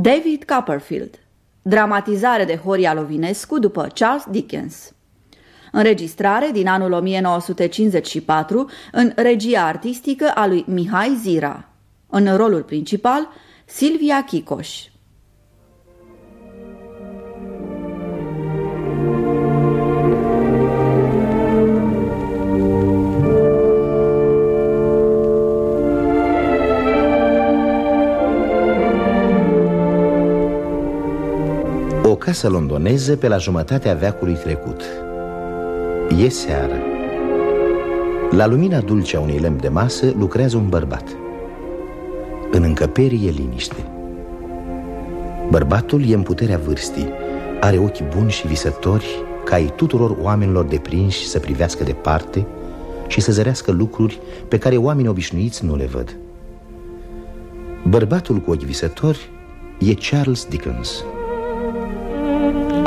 David Copperfield. Dramatizare de Horia Lovinescu după Charles Dickens. Înregistrare din anul 1954 în regia artistică a lui Mihai Zira. În rolul principal Silvia Chicoș casă londoneză pe la jumătatea veacului trecut. E seară. La lumina dulce a unui lemn de masă lucrează un bărbat. În încăperie e liniște. Bărbatul e în puterea vârstii Are ochi buni și visători Ca ai tuturor oamenilor deprinși să privească departe Și să zărească lucruri pe care oamenii obișnuiți nu le văd. Bărbatul cu ochi visători e Charles Dickens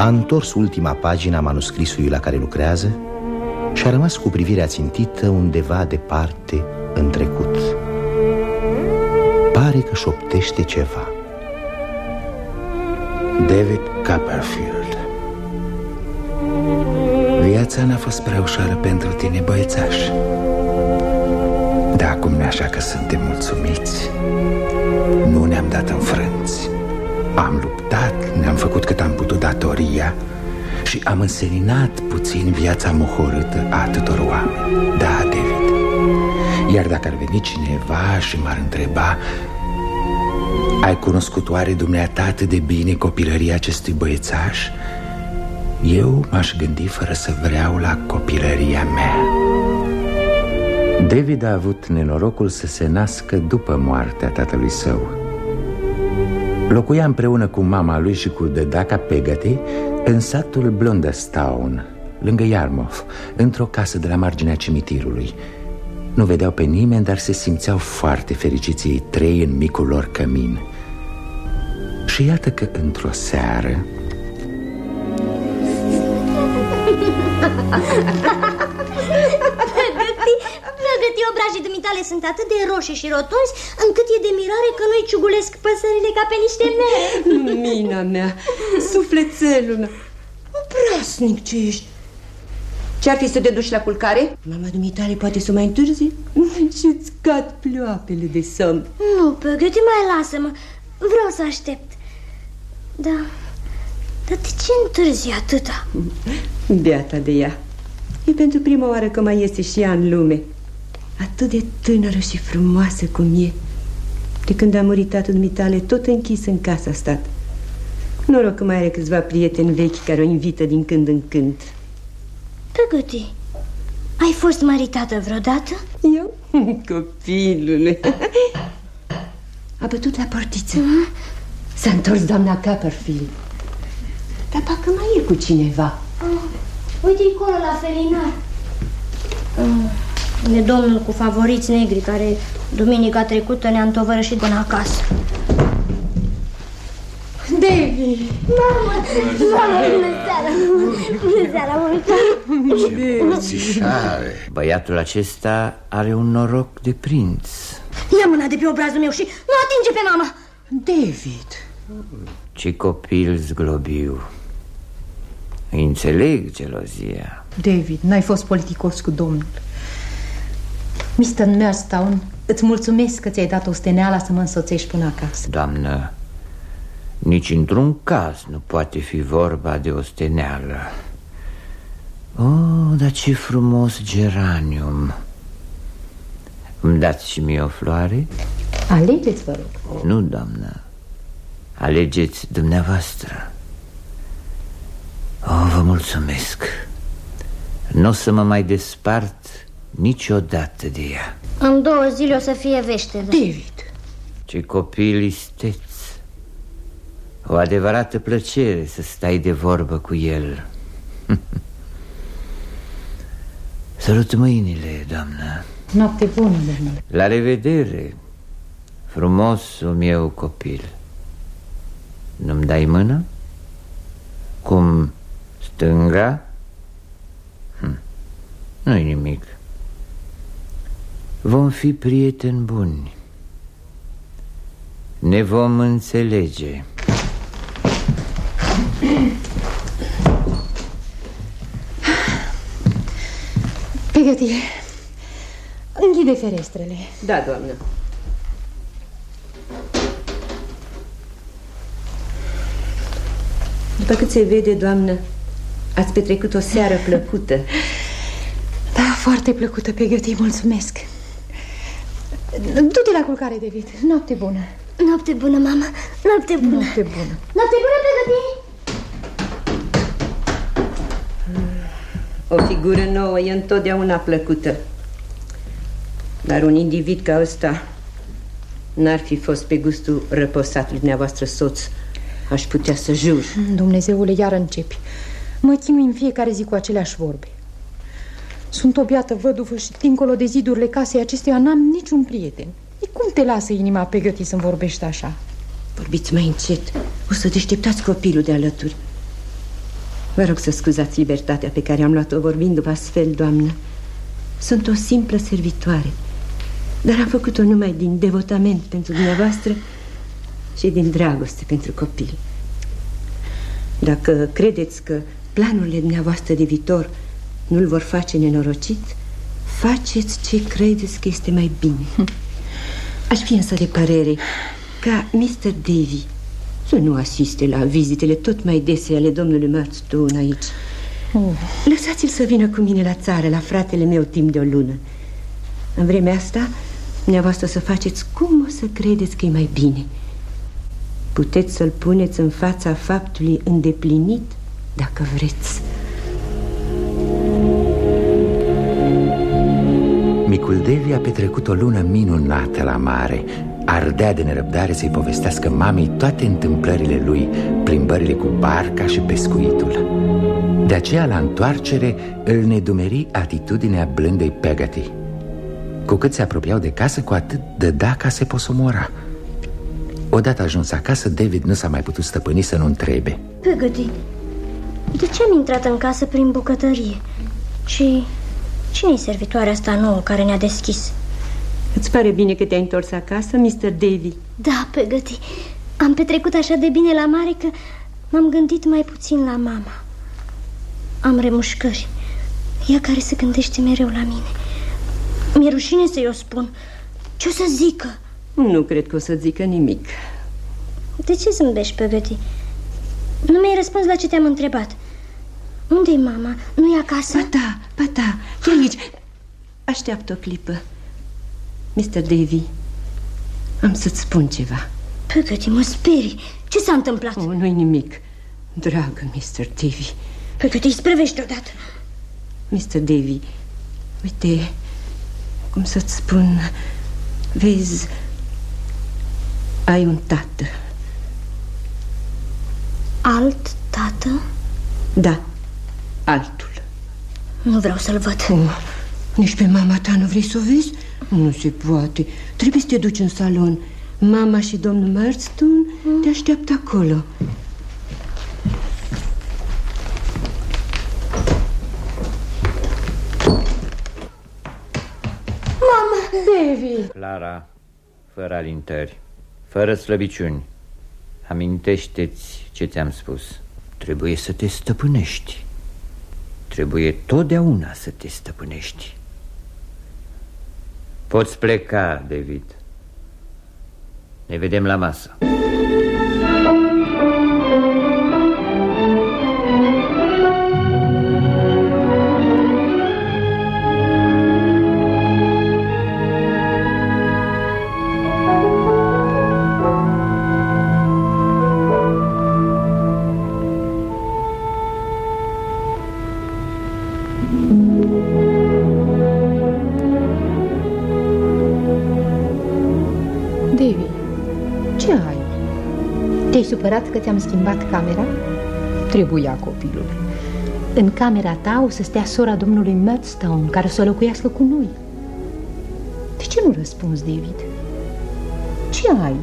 a întors ultima pagină a manuscrisului la care lucrează și a rămas cu privirea țintită undeva departe în trecut. Pare că șoptește ceva. David Copperfield Viața n-a fost prea ușoară pentru tine, băiețaș Dar acum nu așa că suntem mulțumiți Nu ne-am dat înfrânți am luptat, ne-am făcut cât am putut datoria Și am înseninat puțin viața mohorâtă a atâtor oameni. Da, David. Iar dacă ar veni cineva și m-ar întreba Ai cunoscut oare dumneata atât de bine copilăria acestui băiețaș? Eu m-aș gândi fără să vreau la copilăria mea. David a avut nenorocul să se nască după moartea tatălui său Locuia împreună cu mama lui și cu dedaca Pegati în satul Blunderstown, lângă Yarmouth, într-o casă de la marginea cimitirului. Nu vedeau pe nimeni, dar se simțeau foarte fericiți ei trei în micul lor cămin. Și iată că într-o seară... Pregăti obrajii dumitale sunt atât de roșii și rotunzi Încât e de mirare că nu-i ciugulesc păsările ca pe niște mere Mina mea, sufletelul meu. Prasnic ce ești. Ce-ar fi să te duci la culcare? Mama dumitale poate să mai întârzi. Și-ți cad ploapele de somn? Nu, Păgăti, mai lasă-mă Vreau să aștept. Da, dar de ce întârzi atâta? Beata de ea. E pentru prima oară că mai este și ea în lume Atât de tânără și frumoasă cum e De când a murit tatăl mitale Tot închis în casa a stat Noroc că mai are câțiva prieteni vechi Care o invită din când în când Păgăti Ai fost maritată vreodată? Eu? Copilule A bătut la portiță uh -huh. S-a întors doamna Copperfield Dar parcă mai e cu cineva uh, Uite acolo la felinar uh. E domnul cu favoriți negri care duminica trecută ne-a întovărășit până acasă. David! Mama! Mama, bună seara! Bună seara, mulțumesc! Băiatul acesta are un noroc de prinț. Ia mâna de pe obrazul meu și nu atinge pe mama! David! Ce copil zglobiu! Înțeleg gelozia. David, n-ai fost politicos cu domnul. Mr. Murstown, îți mulțumesc că ți-ai dat o steneala să mă însoțești până acasă. Doamnă, nici într-un caz nu poate fi vorba de o steneală Oh, dar ce frumos geranium. Îmi dați și mie o floare? Alegeți, vă rog. Nu, doamnă. Alegeți dumneavoastră. Oh, vă mulțumesc. Nu o să mă mai despart niciodată de ea. În două zile o să fie vește David. Ce copil isteț. O adevărată plăcere să stai de vorbă cu el. Sărut mâinile, doamnă. Noapte bună, domnule. La revedere, frumosul meu copil. Nu-mi dai mână? Cum stânga? Hm. Nu-i nimic Vom fi prieteni buni Ne vom înțelege Pregătire. Închide ferestrele. Da, doamnă. După cât se vede, doamnă, ați petrecut o seară plăcută. Da, foarte plăcută, Pegătii, mulțumesc. Du-te la culcare, David. Noapte bună. Noapte bună, mama. Noapte bună. Noapte bună. Noapte bună, Pegătii. O figură nouă e întotdeauna plăcută. Dar un individ ca ăsta n-ar fi fost pe gustul răposatului dumneavoastră soț. Aș putea să jur. Dumnezeule, iar începi. Mă chinui în fiecare zi cu aceleași vorbe. Sunt o biată văduvă și dincolo de zidurile casei acesteia n-am niciun prieten. E cum te lasă inima pe gătii să-mi vorbești așa? Vorbiți mai încet. O să deșteptați copilul de alături. Vă rog să scuzați libertatea pe care am luat-o vorbind-vă astfel, doamnă. Sunt o simplă servitoare, dar am făcut-o numai din devotament pentru dumneavoastră și din dragoste pentru copil. Dacă credeți că planurile dumneavoastră de viitor nu-l vor face nenorocit, faceți ce credeți că este mai bine. Aș fi însă de părere ca Mr. Davy să nu asiste la vizitele tot mai dese ale domnului Murdstone aici. Oh. Lăsați-l să vină cu mine la țară, la fratele meu, timp de o lună. În vremea asta, dumneavoastră să faceți cum o să credeți că e mai bine. Puteți să-l puneți în fața faptului îndeplinit, dacă vreți. Micul Devi a petrecut o lună minunată la mare. Ardea de nerăbdare să-i povestească mamei toate întâmplările lui Plimbările cu barca și pescuitul. De aceea, la întoarcere, îl nedumeri atitudinea blândei Pegati Cu cât se apropiau de casă, cu atât dăda ca se posomora Odată ajuns acasă, David nu s-a mai putut stăpâni să nu întrebe. Pegati, de ce am intrat în casă prin bucătărie? Și cine-i servitoarea asta nouă care ne-a deschis? Îți pare bine că te-ai întors acasă, Mr. Davy? Da, Pegăti. Am petrecut așa de bine la mare că m-am gândit mai puțin la mama. Am remușcări. Ea care se gândește mereu la mine. Mi-e rușine să-i o spun. Ce o să zică? Nu cred că o să zică nimic. De ce zâmbești, Pegăti? Nu mi-ai răspuns la ce te-am întrebat. Unde-i mama? Nu e acasă? Ba da, ba da, e aici. Așteaptă o clipă. Mr. Davy, am să-ți spun ceva. Pegăti, mă sperii. Ce s-a întâmplat? Oh, nu-i nimic. Dragă Mr. Davy. Pegăti, îi sprevește odată. Mr. Davy, uite, cum să-ți spun, vezi, ai un tată. Alt tată? Da, altul. Nu vreau să-l văd. Oh, nici pe mama ta nu vrei să o vezi? Nu se poate. Trebuie să te duci în salon. Mama și domnul Murdstone mm. te așteaptă acolo. Mama! Davy! Clara, fără alintări, fără slăbiciuni, amintește-ți ce ți-am spus. Trebuie să te stăpânești. Trebuie totdeauna să te stăpânești. Poți pleca, David. Ne vedem la masă. Ți-am schimbat camera? Trebuia copilul. În camera ta o să stea sora domnului Murdstone, care o să locuiască cu noi. De ce nu răspunzi, David? Ce ai?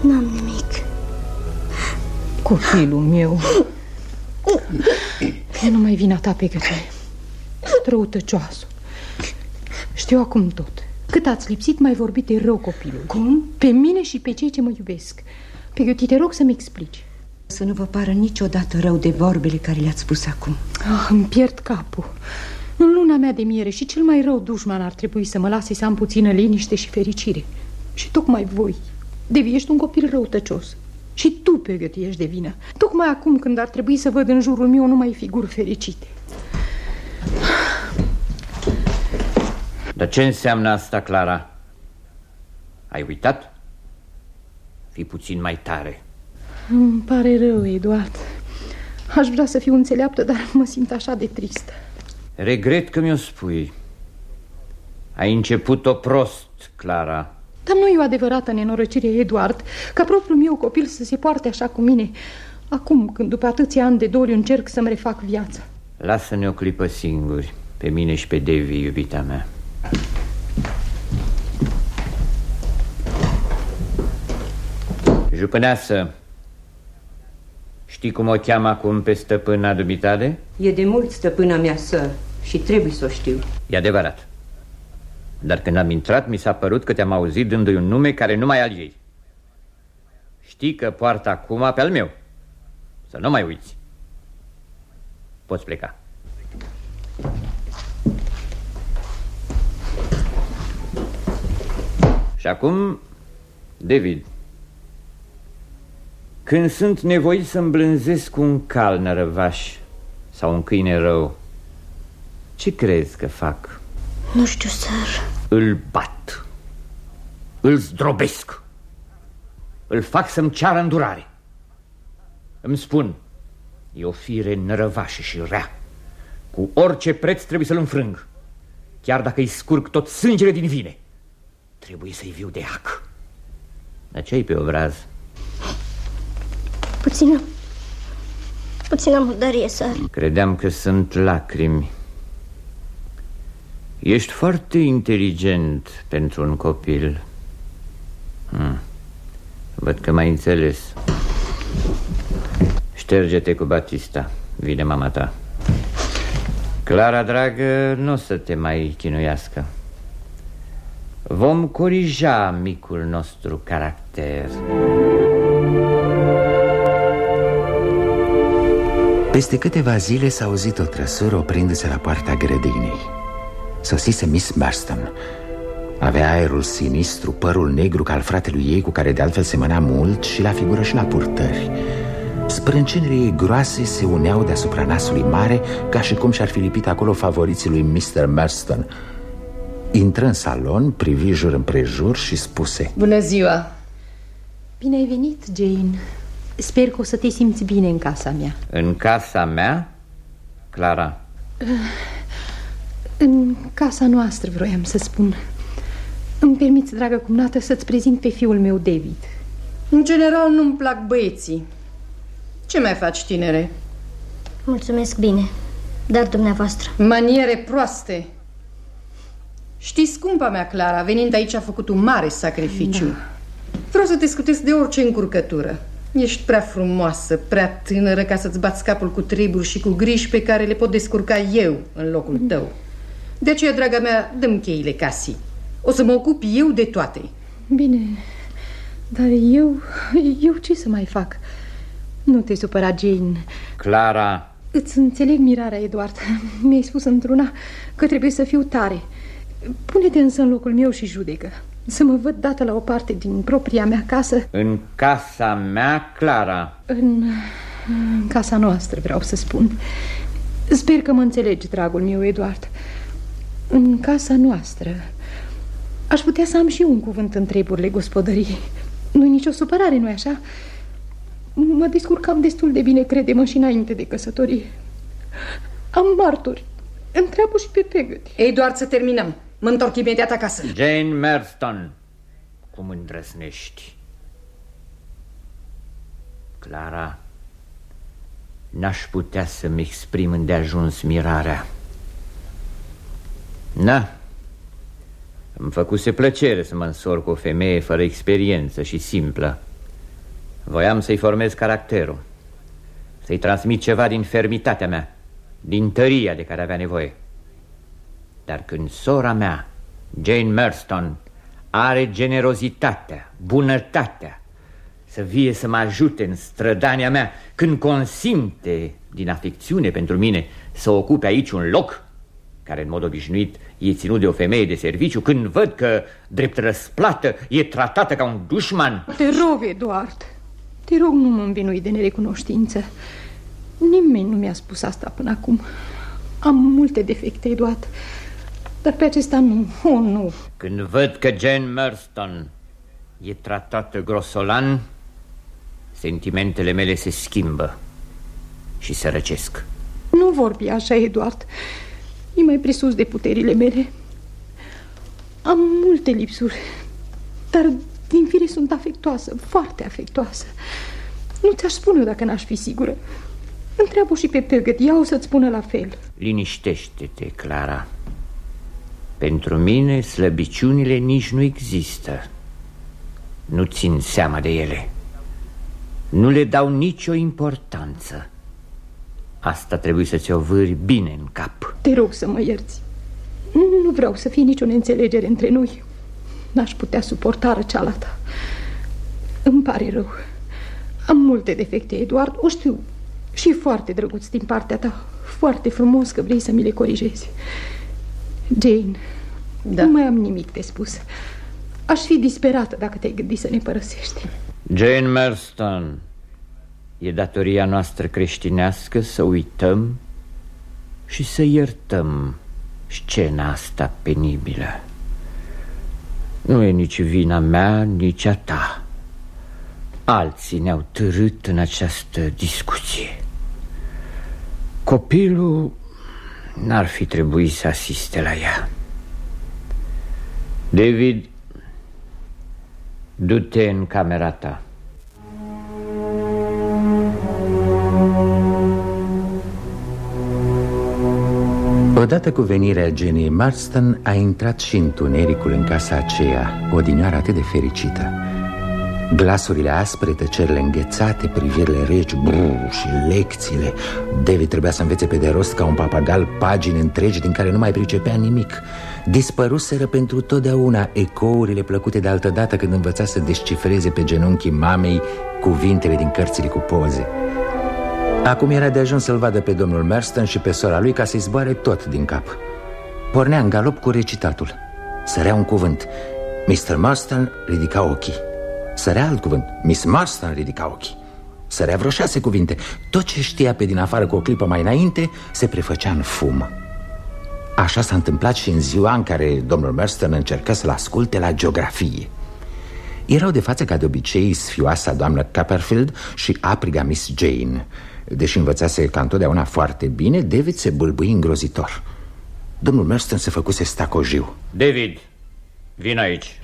N-am nimic. Copilul meu. E numai vina ta pe gătire. Răutăcioasă. Știu acum tot. Cât ați lipsit, mai vorbit de rău copilul. Cum? Pe mine și pe cei ce mă iubesc. Pe te rog să-mi explici. Să nu vă pară niciodată rău de vorbele care le-ați spus acum oh, Îmi pierd capul În luna mea de miere și cel mai rău dușman ar trebui să mă lase să am puțină liniște și fericire Și tocmai voi Devi, ești un copil răutăcios Și tu, pe ești de vină Tocmai acum când ar trebui să văd în jurul meu numai figuri fericite Dar ce înseamnă asta, Clara? Ai uitat? Fii puțin mai tare. Îmi pare rău, Eduard. Aș vrea să fiu înțeleaptă, dar mă simt așa de tristă Regret că mi-o spui. Ai început-o prost, Clara. Dar nu e o adevărată nenorăcire, Eduard Ca propriul meu copil să se poarte așa cu mine. Acum, când după atâția ani de doliu încerc să-mi refac viața. Lasă-ne o clipă singuri Pe mine și pe Devi, iubita mea Jupâneasă, știi cum o cheamă acum pe stăpâna dubitale? E de mult stăpâna mea, să și trebuie să o știu. E adevărat. Dar când am intrat, mi s-a părut că te-am auzit dându-i un nume care nu mai al ei. Știi că poartă acum pe al meu. Să nu mai uiți. Poți pleca. Și acum, David, când sunt nevoit să îmblânzesc un cal nărăvaș sau un câine rău, ce crezi că fac? Nu știu, sir. Îl bat, îl zdrobesc, îl fac să-mi ceară îndurare. Îmi spun, e o fire nărăvașă și rea. Cu orice preț trebuie să-l înfrâng, chiar dacă îi scurg tot sângele din vine. Trebuie să-i viu de ac. Dar ce-ai pe obraz? Puțină... Puțină murdărie, săr. Credeam că sunt lacrimi. Ești foarte inteligent pentru un copil. Hmm. Văd că m-ai înțeles. Șterge-te cu Batista. Vine mama ta. Clara, dragă, nu o să te mai chinuiască. Vom corija micul nostru caracter. Peste câteva zile s-a auzit o trăsură oprindu-se la poarta grădinii Sosise Miss Marston Avea aerul sinistru, părul negru ca al fratelui ei Cu care de altfel semăna mult și la figură și la purtări Sprâncenile ei groase se uneau deasupra nasului mare Ca și cum și-ar fi lipit acolo favoriții lui Mr. Marston Intră în salon, privi jur împrejur și spuse Bună ziua! Bine ai venit, Jane Sper că o să te simți bine în casa mea. În casa mea? Clara? În casa noastră, vroiam să spun. Îmi permiți, dragă cumnată, să-ți prezint pe fiul meu, David. În general nu-mi plac băieții. Ce mai faci, tinere? Mulțumesc bine Dar dumneavoastră? Maniere proaste. Știți, scumpa mea, Clara, venind aici a făcut un mare sacrificiu. Da. Vreau să te scutesc de orice încurcătură Ești prea frumoasă, prea tânără ca să-ți bați capul cu triburi și cu griji pe care le pot descurca eu în locul tău. De aceea, draga mea, dăm cheile casii. O să mă ocup eu de toate. Bine, dar eu, eu ce să mai fac? Nu te supăra, Jane. Clara... Îți înțeleg mirarea, Eduard. Mi-ai spus într-una că trebuie să fiu tare. Pune-te însă în locul meu și judecă. Să mă văd dată la o parte din propria mea casă. În casa mea, Clara. În, în casa noastră, vreau să spun. Sper că mă înțelegi, dragul meu, Eduard. În casa noastră Aș putea să am și un cuvânt în treburile gospodăriei. Nu-i nicio supărare, nu-i așa? Mă descurcam destul de bine, crede-mă, și înainte de căsătorie. Am martori. Întreabă și pe Pegăti Ei, doar să terminăm Mă întorc imediat acasă. Jane Merston, cum îndrăsnești? Clara, n-aș putea să-mi exprim îndeajuns mirarea. Na, îmi făcuse plăcere să mă însor cu o femeie fără experiență și simplă. Voiam să-i formez caracterul, să-i transmit ceva din fermitatea mea, din tăria de care avea nevoie. Dar când sora mea, Jane Merston, are generozitatea, bunătatea, să vie să mă ajute în strădania mea când consimte din afecțiune pentru mine să ocupe aici un loc care în mod obișnuit e ținut de o femeie de serviciu când văd că, drept răsplată, e tratată ca un dușman? Te rog, Eduard, te rog nu mă învinui de nerecunoștință. Nimeni nu mi-a spus asta până acum. Am multe defecte, Eduard, dar pe acesta nu, oh, nu. Când văd că Jane Merston e tratată grosolan, sentimentele mele se schimbă și se răcesc. Nu vorbi așa, Eduard. E mai presus de puterile mele. Am multe lipsuri, dar din fire sunt afectoasă, foarte afectoasă. Nu ți-aș spune dacă n-aș fi sigură. Întreabă și pe Pegăt, ea o să-ți spună la fel. Liniștește-te, Clara. Pentru mine slăbiciunile nici nu există. Nu țin seama de ele. Nu le dau nicio importanță. Asta trebuie să ți-o vârți bine în cap. Te rog să mă ierți. Nu vreau să fie nicio neînțelegere între noi. N-aș putea suporta răceala ta Îmi pare rău. Am multe defecte, Eduard, o știu. Și foarte drăguț din partea ta. Foarte frumos că vrei să mi le corijezi Jane da. Nu mai am nimic de spus Aș fi disperată dacă te-ai gândit să ne părăsești Jane Merston E datoria noastră creștinească să uităm și să iertăm scena asta penibilă. Nu e nici vina mea, nici a ta. Alții ne-au târât în această discuție. Copilul n-ar fi trebuit să asiste la ea. David, du-te în camera ta. Odată cu venirea Jenny Marston a intrat și întunericul în casa aceea, o dinioară atât de fericită. Glasurile aspre, tăcerile înghețate, privirile regi, brrr, și lecțiile. David trebuia să învețe pe de rost ca un papagal pagini întregi din care nu mai pricepea nimic. Dispăruseră pentru totdeauna ecourile plăcute de altădată când învăța să descifreze pe genunchii mamei cuvintele din cărțile cu poze. Acum era de ajuns să-l vadă pe domnul Merston și pe sora lui ca să-i zboare tot din cap. Pornea în galop cu recitatul. Sărea un cuvânt. Mr. Marston ridica ochii Sărea alt cuvânt. Miss Marston ridica ochii. Sărea vreo șase cuvinte. Tot ce știa pe din afară cu o clipă mai înainte Se prefăcea în fum. Așa s-a întâmplat și în ziua în care domnul Merston încercă să-l asculte la geografie. Erau de față ca de obicei sfioasa doamnă Copperfield și apriga Miss Jane. Deși învățase ca întotdeauna foarte bine, David se bâlbâi îngrozitor. Domnul Merston se făcuse stacojiu. David, vin aici.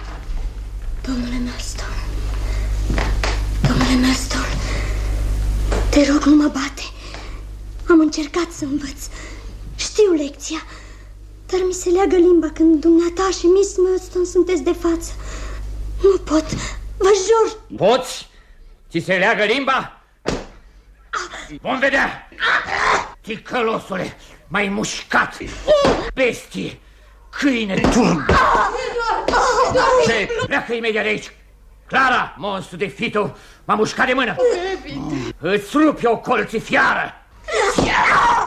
Domnule Merston Domnule Merston Te rog, nu mă bate Am încercat să învăț Știu lecția Dar mi se leagă limba când dumneata și Miss Merston sunteți de față Nu pot, vă jur Poți? Ți se leagă limba? Vom vedea! Ticălosule, mai mușcat! Bestie! Câine! Tu! Ce? Pleacă imediat de aici! Clara, monstru de fito, m-a mușcat de mână! Îți rup eu colții fiară! Fiară!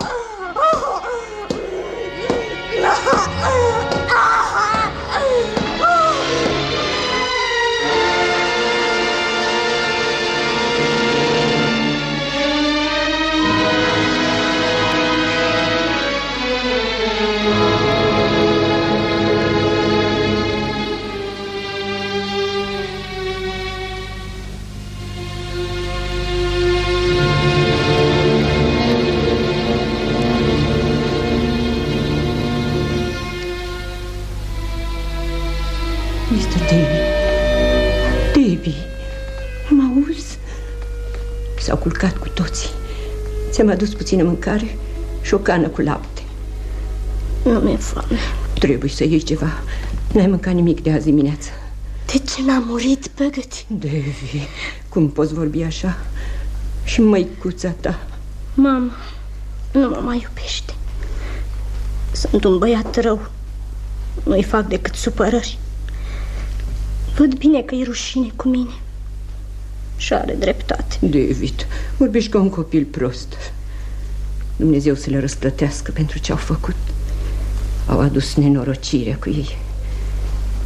S-au culcat cu toții. Ți-am adus puțină mâncare și o cană cu lapte. Nu mi-e foame. Trebuie să ieși ceva. N-ai mâncat nimic de azi dimineață. De ce n-a murit păgăti? Devi, cum poți vorbi așa? Și măicuța ta. Mama, nu mă mai iubește. Sunt un băiat rău. Nu-i fac decât supărări. Văd bine că e rușine cu mine Și are dreptate. David, vorbești ca un copil prost. Dumnezeu să le răsplătească pentru ce au făcut. Au adus nenorocirea cu ei.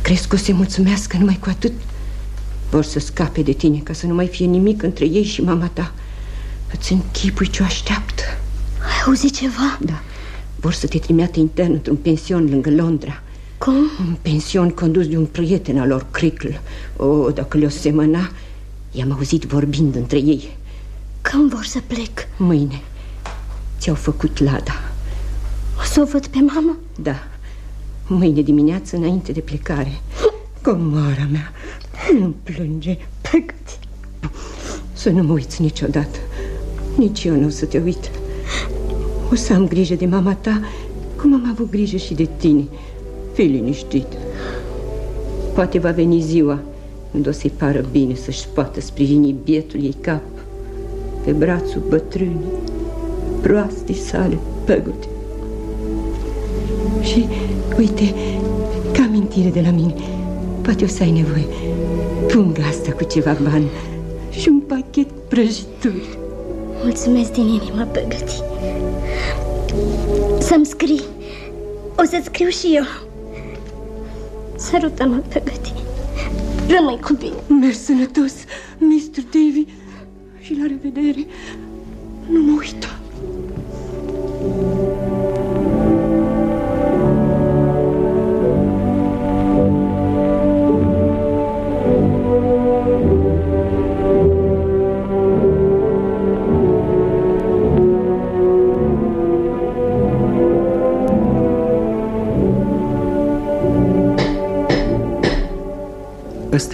Crezi că o să mulțumească numai cu atât? Vor să scape de tine ca să nu mai fie nimic între ei și mama ta. Îți închipui ce o așteaptă. Ai auzit ceva? Da, vor să te trimeată intern într-un pension lângă Londra. Cum? Un pension condus de un prieten al lor, Crickle. O, dacă le-o semăna, i-am auzit vorbind între ei. Când vor să plec? Mâine. Ți-au făcut lada. O să o văd pe mama? Da, mâine dimineață înainte de plecare. Comoara mea, nu plânge. Păcăți Să nu mă uiți niciodată. Nici eu nu o să te uit. O să am grijă de mama ta Cum am avut grijă și de tine. Fii liniștit. Poate va veni ziua Când o să-i pară bine să-și poată sprijini bietul ei cap Pe brațul bătrânii Proastii sale păgute. Și uite Ca amintire de la mine Poate o să ai nevoie. Punga asta cu ceva bani Și un pachet prăjituri. Mulțumesc din inimă, Păgăti. Să-mi scrii. O să scriu și eu. Sărută-mă, Păgăti Rămâi cu bine. Mergi sănătos, Mr. Davy. Și la revedere. Nu mă uita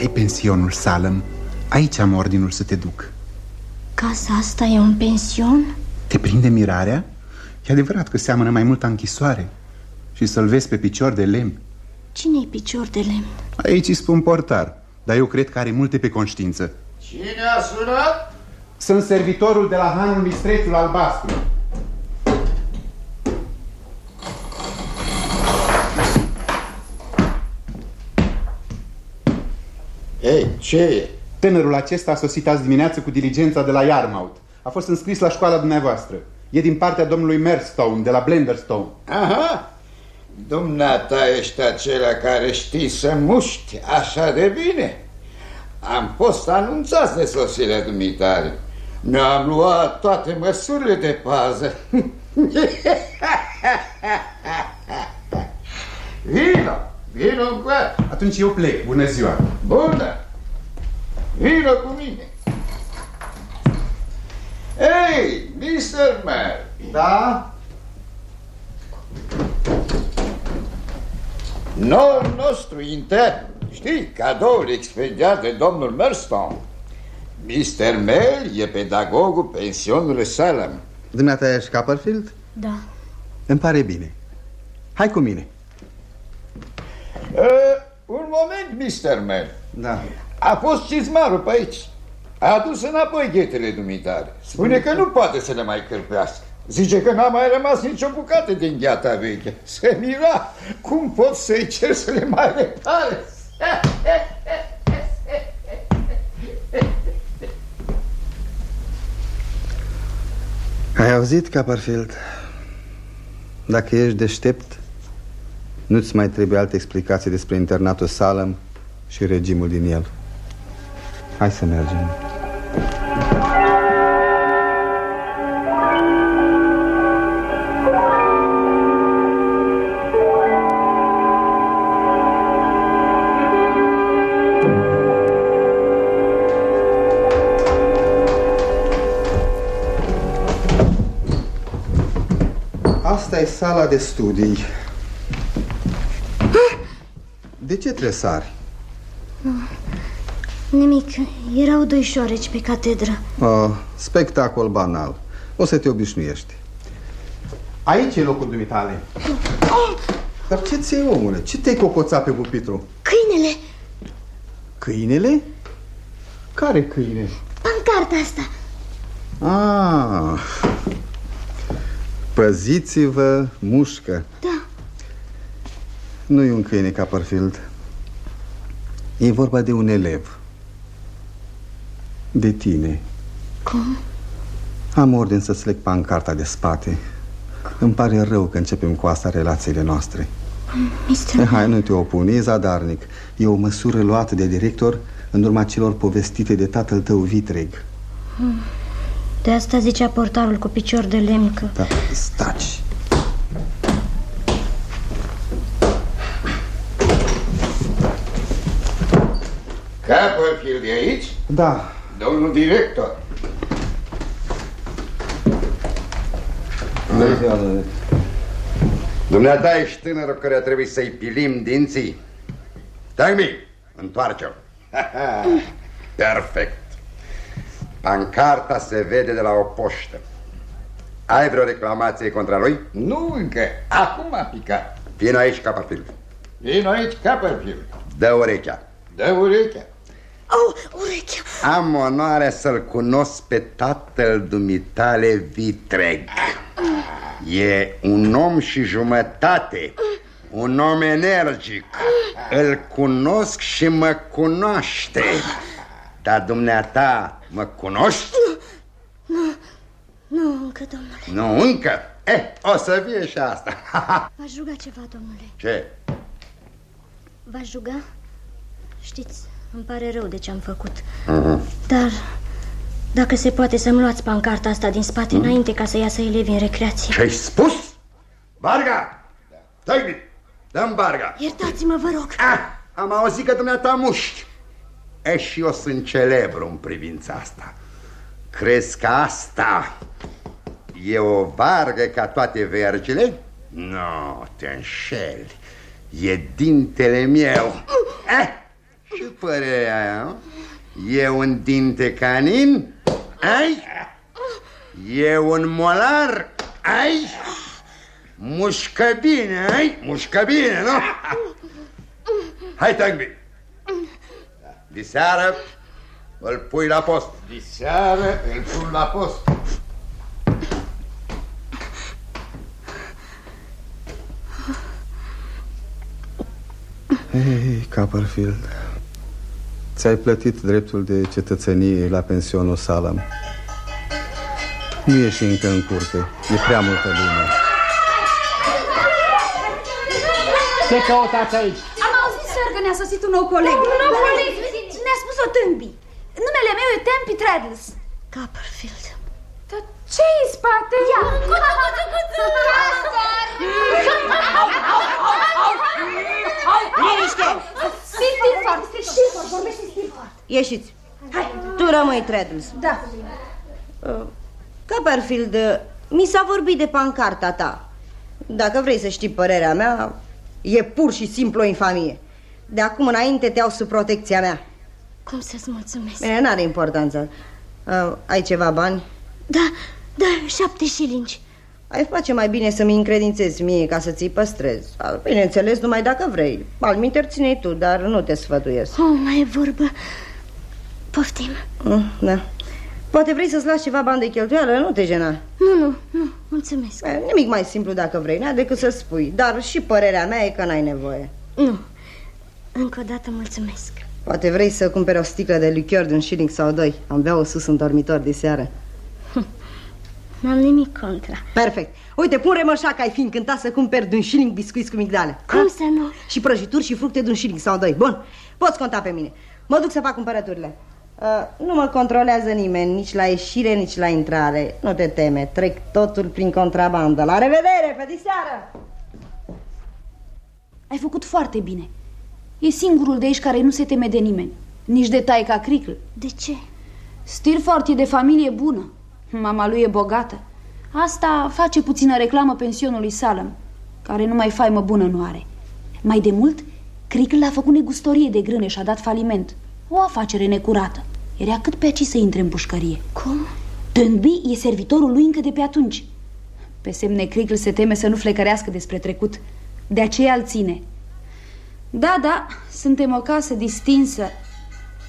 ăsta e pensionul, Salem Aici am ordinul să te duc Casa asta e un pension? Te prinde mirarea? E adevărat că seamănă mai mult a închisoare Și să-l vezi pe picior de lemn Cine-i picior de lemn? Aici îi spun portar Dar eu cred că are multe pe conștiință Cine a sunat? Sunt servitorul de la hanul mistrețul albastru Ei, ce e? Tânărul acesta a sosit azi dimineață cu diligența de la Yarmouth A fost înscris la școala dumneavoastră E din partea domnului Merstone, de la Blenderstone Aha! Dumneata ești acela care știi să muști așa de bine. Am fost anunțați de sosirea dumitare. Mi-am luat toate măsurile de pază. Vino, vino încoace. Atunci eu plec, bună ziua Bună! Vino cu mine! Ei, Mr. Mer, Da? noul nostru intern, știi, cadoul expediat de domnul Merstone. Mr. Mel e pedagogul pensionului Salem. Dumneata ești Copperfield? Da Îmi pare bine Hai cu mine Uh, un moment, Mr. Mel. Da A fost cizmarul pe aici. A adus înapoi ghetele dumitare. Spune că nu poate să le mai cârpească. Zice că n-a mai rămas nicio bucată din gheata veche. Se mira cum pot să-i cer să le mai repare. Ai auzit, Copperfield? Dacă ești deștept Nu-ți mai trebuie alte explicații despre internatul Salem și regimul din el. Hai să mergem Asta e sala de studii De ce tresari? Nimic, erau doi șoareci pe catedră. Oh, spectacol banal. O să te obișnuiești. Aici e locul dumitale. Dar ce ți omule? Ce te-ai cocoțat pe pupitru? Câinele, Câinele? Care câine? pancarta asta. Ah, păziți-vă, mușcă. Da, Nu e un câine Copperfield E vorba de un elev De tine. Cum? Am ordin să-ți leg pancarta de spate. Îmi pare rău că începem cu asta relațiile noastre. Mister... Hai, nu te opune, e zadarnic. E o măsură luată de director în urma celor povestite de tatăl tău vitreg. De asta zicea portarul cu picior de lemn că... Da, staci. Copperfield e aici? Da. Domnul director. Bună ziua, domnule. Dumneata ești tânărul care a trebuit să-i pilim dinții. Tagmi, întoarce-o. Perfect. Pancarta se vede de la o poștă. Ai vreo reclamație contra lui? Nu încă. Acum a picat. Vino aici, Copperfield. Vino aici, Copperfield. Dă urechea. Dă urechea. Au, urechea! Am onoarea să-l cunosc pe tatăl dumitale Vitreg. E un om și jumătate, un om energic. Îl cunosc și mă cunoaște. Dar dumneata mă cunoști? Nu, nu încă, domnule. Nu încă? Eh, o să fie și asta. V-aș ruga ceva, domnule. Ce? V-aș ruga? Știți, îmi pare rău de ce am făcut. Mhm. Dar dacă se poate să-mi luați pancarta asta din spate Mhm. înainte ca să iasă elevi în recreație. Ce-ai spus? Barga! Stai, dă-mi barga. Iertați-mă, vă rog. Ah, am auzit că dumneata muști. E, și eu sunt celebru în privința asta. Crezi că asta e o vargă ca toate vergile? Nu, te înșeli. E dintele meu. Eh, și părerea aia, nu? E un dinte canin? Ai? E un molar? Ai? Mușcă bine, ai? Mușcă bine, nu? Hai, Tangbi. De seară îl pui la post. De seară îl pun la post. Hei, Copperfield Ți-ai plătit dreptul de cetățenie la pensionul Salam Nu ieși încă în curte E prea multă lume Ce căutați aici? Am auzit, sir, că ne-a sosit un nou coleg. Un nou coleg? Ne-a spus-o tâmbi. Numele meu e Tempi Treadles. Copperfield. Dar ce în spate? Ia! Cuțu, cuțu, cuțu! Liniște! Stilford, Stilford, vorbește Stilford. Ieșiți. Hai. Tu rămâi, Treadles. Da. Uh, Copperfield, uh, mi s-a vorbit de pancarta ta. Dacă vrei să știi părerea mea, e pur și simplu o infamie. De acum înainte te iau sub protecția mea. Cum să-ți mulțumesc? Bine, n-are importanță. Uh, ai ceva bani? Da, da, șapte șilingi. Ai face mai bine să-mi încredințezi mie ca să ți-i păstrezi. Al- Bineînțeles, numai dacă vrei. Alminter ține tu, dar nu te sfătuiesc. Oh, mai e vorbă. Poftim. Mm, Da. Poate vrei să-ți lași ceva bani de cheltuială, nu te jena. Nu, nu, nu, mulțumesc. E, Nimic mai simplu dacă vrei, n decât să spui. Dar și părerea mea e că n-ai nevoie. Nu. Încă o dată mulțumesc. Poate vrei să cumperi o sticlă de lichior de un shilling sau doi. Am bea-o sus în dormitor de seară. N-am nimic contra. Perfect. Uite, pun remășa că ai fi încântat să cumperi de un shilling biscuiți cu migdale. Cum Ha? să nu? Și prăjituri și fructe de un shilling sau doi. Bun, poți conta pe mine. Mă duc să fac cumpărăturile. Uh, nu mă controlează nimeni, nici la ieșire, nici la intrare. Nu te teme, trec totul prin contrabandă. La revedere, pe diseară! Ai făcut foarte bine. E singurul de aici care nu se teme de nimeni. Nici de taica Cricl. De ce? Stilfort e de familie bună. Mama lui e bogată. Asta face puțină reclamă pensionului Salem, care numai faimă bună nu are. Mai de mult, Cricl a făcut negustorie de grâne și a dat faliment. O afacere necurată. Era cât pe aici să intre în pușcărie. Cum? Tândbi e servitorul lui încă de pe atunci. Pe semne Cricl se teme să nu flecărească despre trecut. De aceea îl ține. Da, da, suntem o casă distinsă.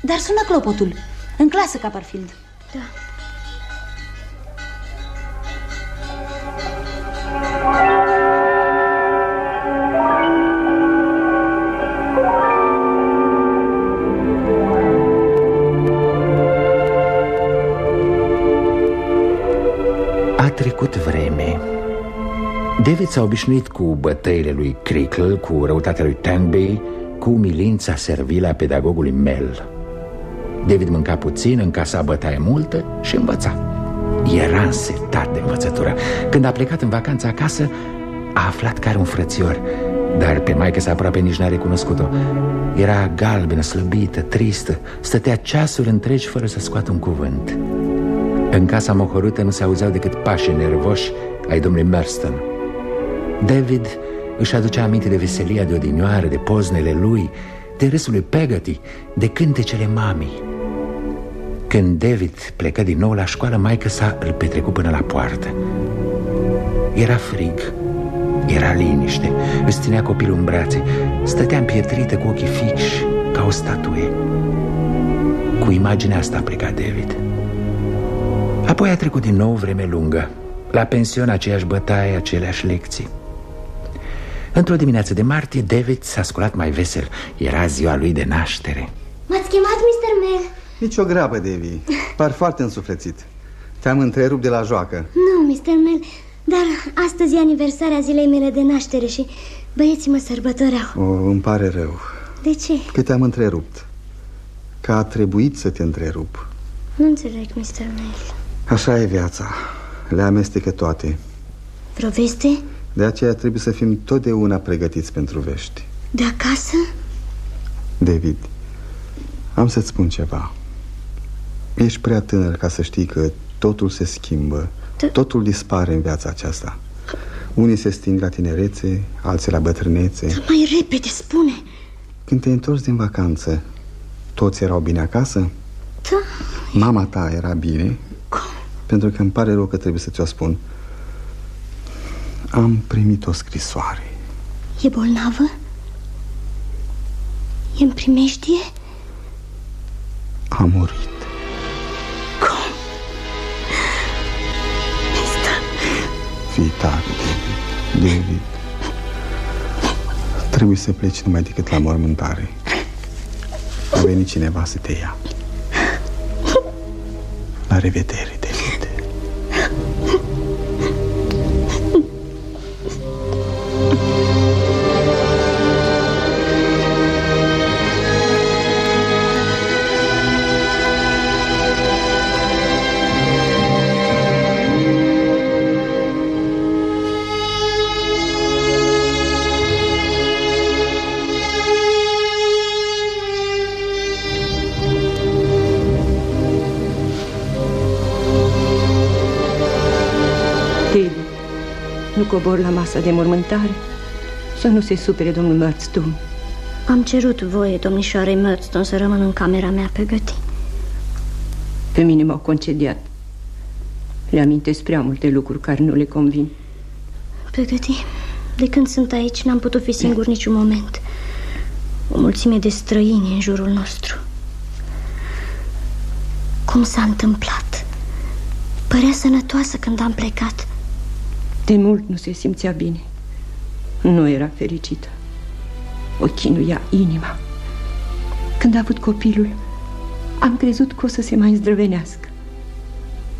Dar sună clopotul. În clasă, Copperfield. Da. David s-a obișnuit cu bătăile lui Crickle, cu răutatea lui Tangby, cu umilința servilă a pedagogului Mel. David mânca puțin, în casa bătaie multă și învăța. Era însetat de învățătură. Când a plecat în vacanță acasă, a aflat că are un frățior Dar pe maică sa aproape nici n-a recunoscut-o. Era galbenă, slăbită, tristă. Stătea ceasuri întregi fără să scoată un cuvânt. În casa mohorâtă nu se auzeau decât pași nervoși ai domnului Merston David își aducea aminte de veselia de odinioară, de poznele lui De râsul lui Peggy, de cântecele mamii Când David plecă din nou la școală, maică sa îl petrecu până la poartă. Era frig, era liniște, îți ținea copilul în brațe Stătea împietrită cu ochii fixi, ca o statuie. Cu imaginea asta a plecat David. Apoi a trecut din nou vreme lungă La pension aceeași bătaie, aceleași lecții Într-o dimineață de martie, David s-a sculat mai vesel Era ziua lui de naștere M-ați chemat, Mr. Mel? Nici o grabă, Davy Par foarte însuflețit Te-am întrerupt de la joacă Nu, Mr. Mel Dar astăzi e aniversarea zilei mele de naștere Și băieții mă sărbătoreau O, îmi pare rău De ce? Că te-am întrerupt Că a trebuit să te întrerup Nu înțeleg, Mr. Mel Așa e viața Le amestecă toate Vreo veste? De aceea trebuie să fim totdeauna pregătiți pentru vești De acasă? David, am să-ți spun ceva Ești prea tânăr ca să știi că totul se schimbă Totul dispare în viața aceasta Unii se sting la tinerețe, alții la bătrânețe Dar mai repede, spune Când te-ai întors din vacanță, toți erau bine acasă? Da Mama ta era bine? Cum? Pentru că îmi pare rău că trebuie să ți-o spun Am primit o scrisoare. E bolnavă? E în primeștie? A murit. Cum? Mister? Fii tare, David. David. Trebuie să pleci numai decât la mormântare. A venit cineva să te ia. La revedere, cobor la masa de mormântare Să nu se supere domnul Murdstone Am cerut voie domnișoarei Murdstone să rămân în camera mea pe găti Pe mine m-au concediat. Le amintesc prea multe lucruri care nu le convin. Pe găti, de când sunt aici n-am putut fi singur niciun moment. O mulțime de străini în jurul nostru. Cum s-a întâmplat? Părea sănătoasă când am plecat De mult nu se simțea bine. Nu era fericită. O chinuia inima. Când a avut copilul Am crezut că o să se mai îndrăvenească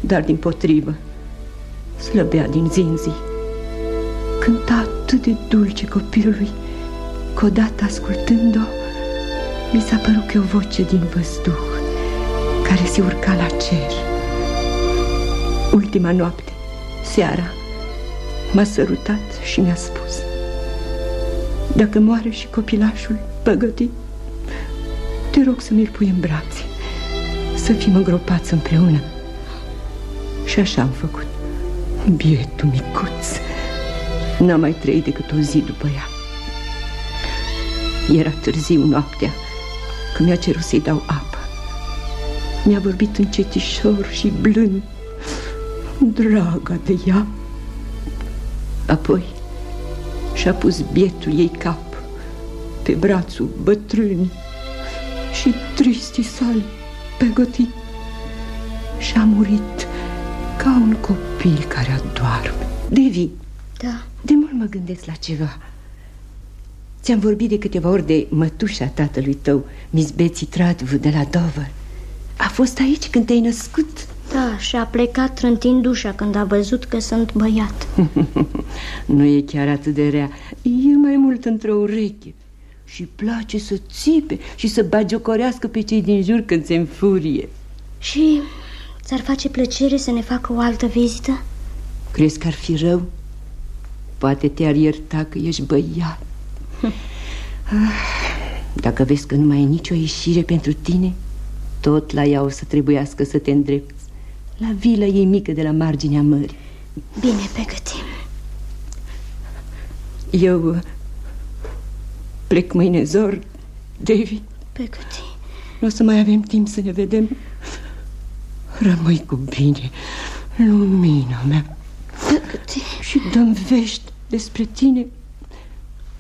Dar din potrivă Slăbea din zi în zi. Cânta atât de dulce copilului Că odată ascultând-o Mi s-a părut că e o voce din văzduh Care se urca la cer. Ultima noapte, seara M-a sărutat și mi-a spus Dacă moare și copilașul păgătit Te rog să mi-l pui în brațe Să fim îngropați împreună. Și așa am făcut. Bietul micuț N-am mai trăit decât o zi după ea. Era târziu noaptea Că mi-a cerut să-i dau apă. Mi-a vorbit încetișor și blând Draga de ea Apoi și-a pus bietul ei cap Pe brațul bătrân Și tristi sale pe gătit Și-a murit ca un copil care addoarme Devi, Da, de mult mă gândesc la ceva. Ți-am vorbit de câteva ori de mătușa tatălui tău Miss Betsy Tradvu de la Dover. A fost aici când te-ai născut Da, și a plecat trântind ușa când a văzut că sunt băiat. Nu e chiar atât de rea. E mai mult într-o ureche. Și place să țipe și să bagiocorească pe cei din jur când se înfurie. Și ți-ar face plăcere să ne facă o altă vizită? Crezi că ar fi rău? Poate te-ar ierta că ești băiat. Ah, Dacă vezi că nu mai e nicio ieșire pentru tine Tot la ea o să trebuiască să te îndrepți La vila ei mică de la marginea mării. Bine, pregătim. Eu uh, plec mâine zor, David. Pregăti Nu o să mai avem timp să ne vedem. Rămâi cu bine Lumina mea. Pregăti Și dăm vești despre tine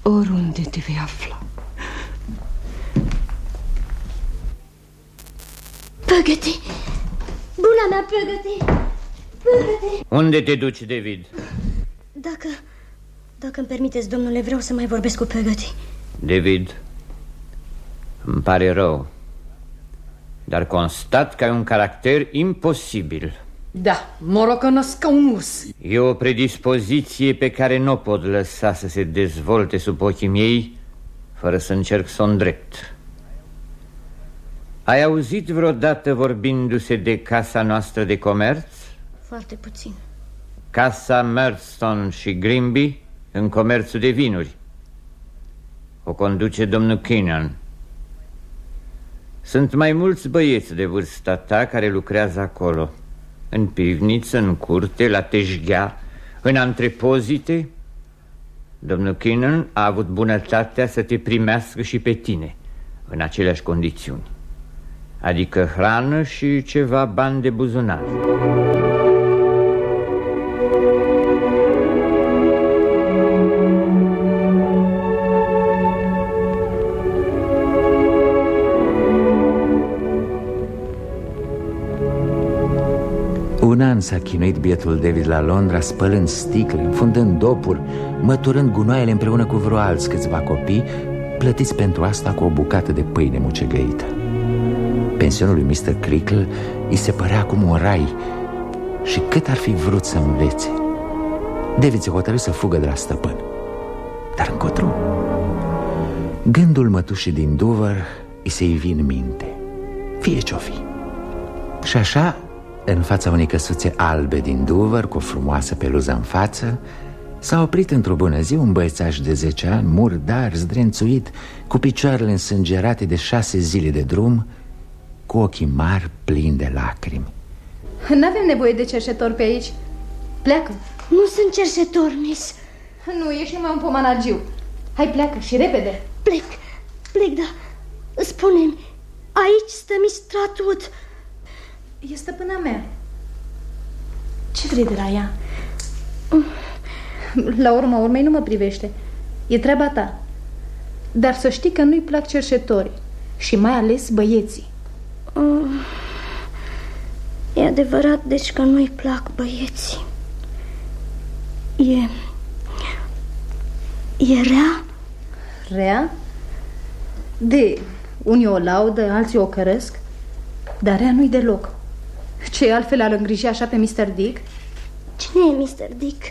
oriunde te vei afla. Păgăti! Buna mea, Păgăti! Păgăti! Unde te duci, David? Dacă... Dacă îmi permiteți, domnule, vreau să mai vorbesc cu Păgăti. David, îmi pare rău, dar constat că ai un caracter imposibil. Da, morocănos ca un urs E o predispoziție pe care nu o pot lăsa să se dezvolte sub ochii miei Fără să încerc să o îndrept Ai auzit vreodată vorbindu-se de casa noastră de comerț? Foarte puțin. Casa Murdstone și Grimby în comerțul de vinuri. O conduce domnul Keenan. Sunt mai mulți băieți de vârsta ta care lucrează acolo. În pivniță, în curte, la teșghea, în antrepozite. Domnul Kinnan a avut bunătatea să te primească și pe tine în aceleași condiții, adică hrană și ceva bani de buzunar. Un an s-a chinuit bietul David la Londra Spălând sticle, înfundând dopuri Măturând gunoaiele împreună cu vreo alți câțiva copii Plătiți pentru asta cu o bucată de pâine mucegăită Pensionul lui Mr. Crickle îi se părea acum un rai. Și cât ar fi vrut să învețe? David se hotărâ să fugă de la stăpân. Dar încotro? Gândul mătușii din Dover îi se ivi în minte. Fie ce-o fi. Și așa în fața unei căsuțe albe din Dover Cu o frumoasă peluză în față S-a oprit într-o bună zi un băiețaș de 10 ani Murdar, zdrențuit Cu picioarele însângerate de șase zile de drum Cu ochii mari plini de lacrimi N-avem nevoie de cerșetor pe aici Pleacă Nu sunt cerșetor, miss Nu, ești numai un pomanagiu Hai, pleacă și repede Plec, plec, da Spune-mi, aici stă Miss Stratwood E stăpâna mea. Ce vrei de la ea? La urma urmei nu mă privește. E treaba ta. Dar să știi că nu-i plac cerșetorii. Și mai ales băieții. Oh, e adevărat, deci că nu-i plac băieții. E... E rea? Rea? De... Unii o laudă, alții o cărăsc. Dar rea nu-i deloc. Ce altfel ar îngriji așa pe Mr. Dick? Cine e Mr. Dick?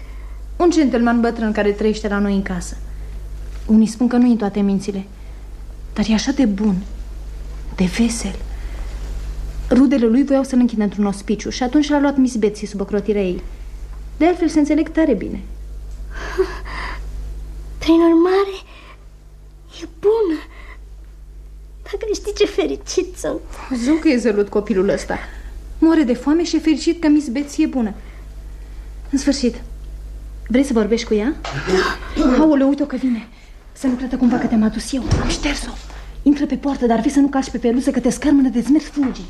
Un gentleman bătrân care trăiește la noi în casă. Unii spun că nu în toate mințile, dar e așa de bun, de vesel. Rudele lui voiau să-l închidă într-un ospiciu și atunci l-a luat Miss Betsy sub ocrotirea ei. De altfel se înțeleg tare bine. Prin urmare, e bună. Dacă știi ce fericit sunt. Zic că e zălut copilul ăsta. Moare de foame și e fericit că Miss Betsy e bună. În sfârșit, vrei să vorbești cu ea? Da. Aoleu, uite-o că vine. Să nu creadă cumva că te-am adus eu. Am șters-o. Intră pe poartă, dar vei să nu calci pe peluză că te scărmână de smerți fugi.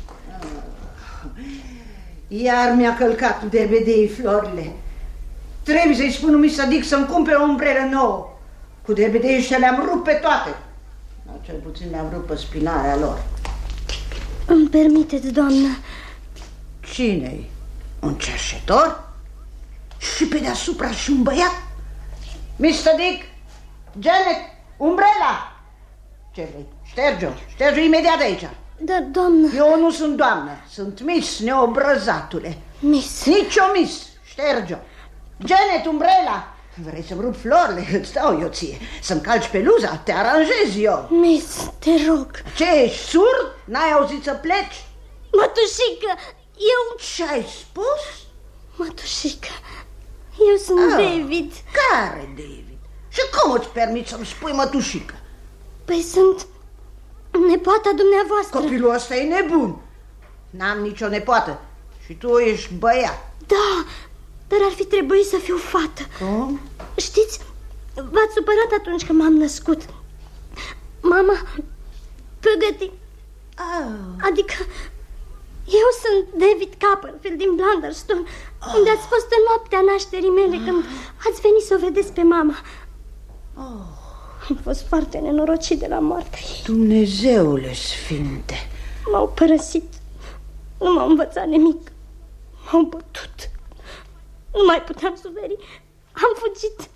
Iar mi-a călcat derbedei florile. Trebuie să-i spun lui Sadic să-mi cumpere o umbrelă nouă. Cu derbedei și le-am rupt pe toate. Dar cel puțin le-am rupt pe spinarea lor. Îmi permiteți, doamnă, Cine-i? Un cerșetor? Și pe deasupra și un băiat? Mr. Dick, Janet, umbrela! Ce vrei? Șterge-o, șterge imediat de aici. Da, doamnă. Eu nu sunt doamnă, sunt Miss neobrăzatule. Miss. Nici o Miss, șterge-o. Janet, umbrela. Vrei să-mi rup florile? Îți dau eu ție. Să-mi calci peluza, te aranjez eu. Miss, te rog. Ce, ești surd? N-ai auzit să pleci? Mătușică, eu... Ce-ai spus? Mătușică, eu sunt Ah, David. Care David? Și cum îți permiți să-mi spui mătușică? Păi sunt nepoata dumneavoastră. Copilul ăsta e nebun. N-am nicio nepoată. Și tu ești băiat. Da, dar ar fi trebuit să fiu fată. Cum? Știți, v-ați supărat atunci când m-am născut. Mama, păgăti. Ah. Adică, eu sunt David Copperfield din Blunderstone, unde ați fost în noaptea nașterii mele când ați venit să o vedeți pe mama. Am fost foarte nenorocit de la moarte. Dumnezeule sfinte. M-au părăsit. Nu m-au învățat nimic. M-au bătut. Nu mai puteam suferi. Am fugit.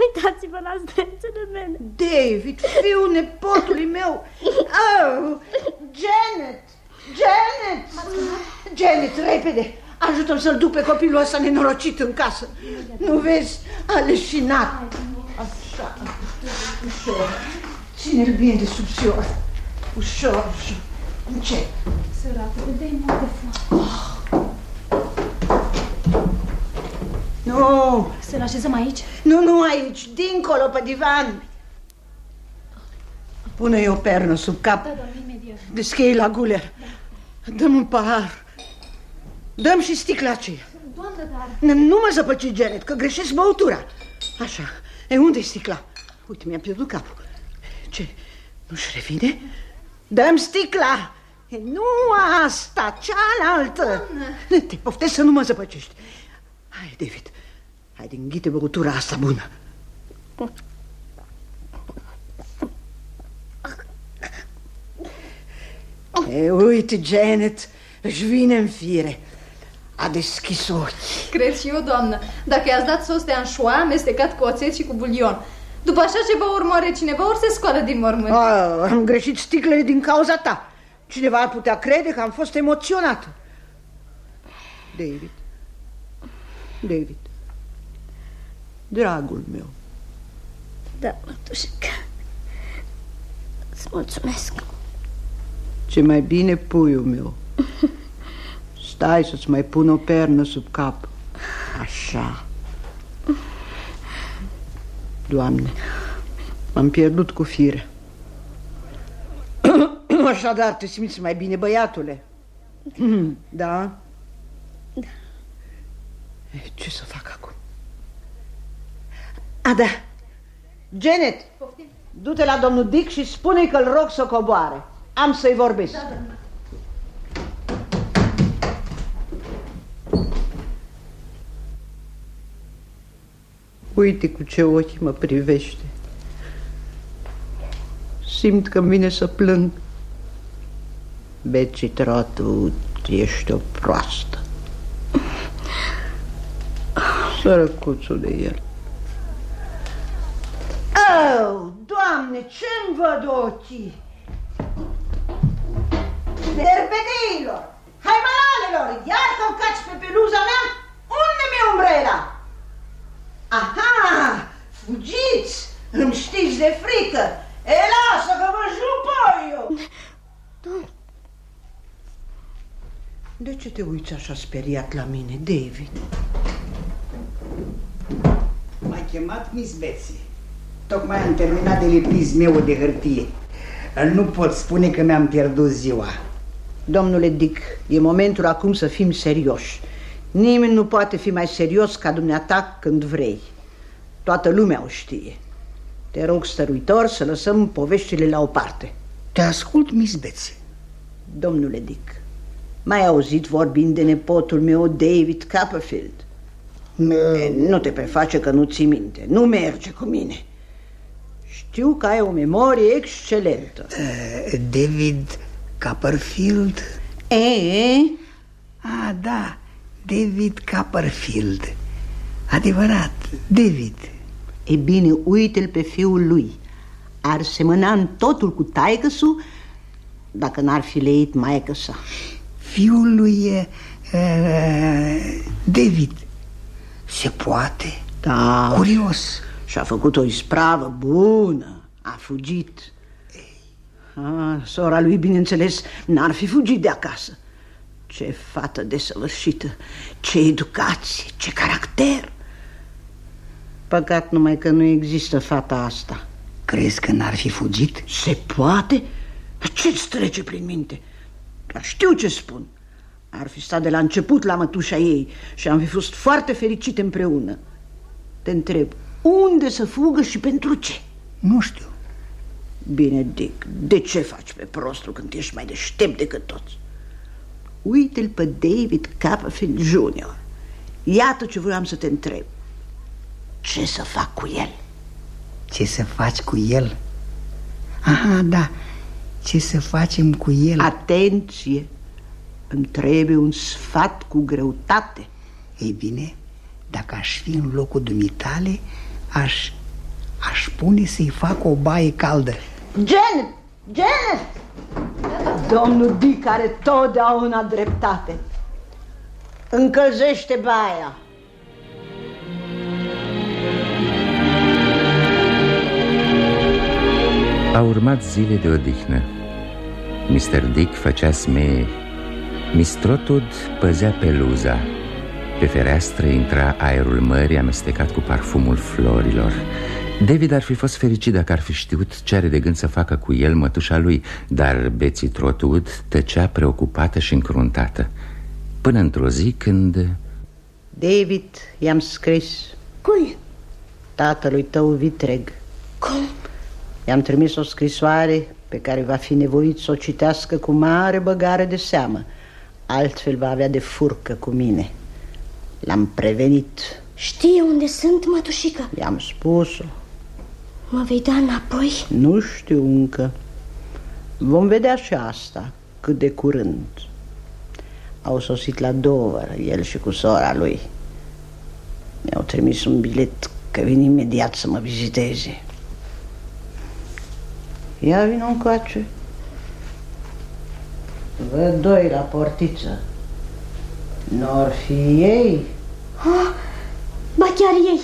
Uitați-vă la zdrențele mele. David, fiul nepotului meu. Oh, Janet! Janet! Janet, repede! Ajută-mi să-l duc pe copilul ăsta nenorocit în casă. Nu vezi? A leșinat. Așa, ușor. Ține-l bine de subțior. Ușor, ușor. Încet. Sărată, dai mult de foame. Nu, Să-l așezăm aici? nu, nu aici, dincolo, pe divan. Pune-i o pernă sub cap. Da, doamne, imediat. Deschei la guler. Dăm un pahar. Dăm și sticla aceea. Doamnă, dar... Nu nu mă zăpăci, Janet, că greșesc băutura. Așa. E unde-i sticla? Uite, mi-a pierdut capul. Ce? Nu-și revine? Dăm sticla! E, nu asta, cealaltă. Te poftesc să nu mă zăpăcești. Hai, David, hai din ghite băutura asta bună. E, uite, Janet, își vine în fire. A deschis ochii. Cred și eu, doamnă. Dacă i-ați dat sos de anșoa, amestecat cu oțet și cu bulion. După așa ceva ori moare cineva, ori se scoală din mormânt. A, am greșit sticlele din cauza ta. Cineva ar putea crede că am fost emoționată. David. David. Dragul meu. Da, mătușică. Îți mulțumesc. Ce mai bine, puiul meu. Stai să-ți mai pun o pernă sub cap. Așa. Doamne, m-am pierdut cu fire. Așadar, te simți mai bine, băiatule? Da? Da. Ce să fac acum? A, da. Janet, du-te la domnul Dick și spune-i că-l rog să coboare. Am să-i vorbesc. Da, Uite cu ce ochi mă privește. Simt că vine să plâng. Betsy Trotwood, ești o proastă. Sărăcuțul de el. Oh, Doamne, ce-mi văd ochii? Derbedeilor, haimalalelor, iar călcați pe peluza mea? Unde mi-e umbrela? Aha, fugiți, îmi știți de frică. E, lasă că vă jupă eu. De ce te uiți așa speriat la mine, David? M-a chemat Miss Betsy. Tocmai am terminat de lipit meu de hârtie. Nu pot spune că mi-am pierdut ziua. Domnule Dick, e momentul acum să fim serioși. Nimeni nu poate fi mai serios ca dumneata când vrei. Toată lumea o știe. Te rog, stăruitor, să lăsăm poveștile la o parte. Te ascult, Miss Betsy. Domnule Dick, mai auzit vorbind de nepotul meu, David Copperfield? E, Nu te preface că nu ții minte. Nu merge cu mine. Știu că ai o memorie excelentă. Uh, David Copperfield? E? Ah, da, David Copperfield. Adevărat, David. E bine, uite-l pe fiul lui. Ar semăna în totul cu taicăsul dacă n-ar fi leit maică sa. Fiul lui uh, David. Se poate? Da. Curios. Și-a făcut o ispravă bună. A fugit. A, sora lui, bineînțeles, n-ar fi fugit de acasă. Ce fată desăvârșită, ce educație, ce caracter. Păcat numai că nu există fata asta. Crezi că n-ar fi fugit? Se poate? Ce-ți trece prin minte? Dar știu ce spun. Ar fi stat de la început la mătușa ei și am fi fost foarte fericite împreună. Te întreb, unde să fugă și pentru ce? Nu știu. Bine, Dick, de ce faci pe prostul când ești mai deștept decât toți? Uite-l pe David Copperfield Jr. Iată ce voiam să te întreb. Ce să fac cu el? Ce să faci cu el? Aha, da, ce să facem cu el? Atenție! Îmi trebuie un sfat cu greutate. Ei bine, dacă aș fi în locul dumitale, aș, aș pune să-i fac o baie caldă. Janet! Janet! Domnul Dick are totdeauna dreptate. Încălzește baia. Au urmat zile de odihnă Mr. Dick făcea smeie Mistrotud păzea peluza Pe fereastră intra aerul mării amestecat cu parfumul florilor David ar fi fost fericit dacă ar fi știut ce are de gând să facă cu el mătușa lui Dar Betsy Trotwood tăcea preocupată și încruntată. Până într-o zi când... David, i-am scris. Cui? Tatălui tău vitreg. Cum? I-am trimis o scrisoare pe care va fi nevoit să o citească cu mare băgare de seamă. Altfel va avea de furcă cu mine. L-am prevenit. Știe unde sunt, mătușică? I-am spus-o Mă vei da înapoi? Nu știu încă. Vom vedea și asta cât de curând. Au sosit la Dover, el și cu sora lui. Mi-au trimis un bilet că vin imediat să mă viziteze. Ia vină încoace. Văd doi la portiță. N-or fi ei? Oh, ba chiar ei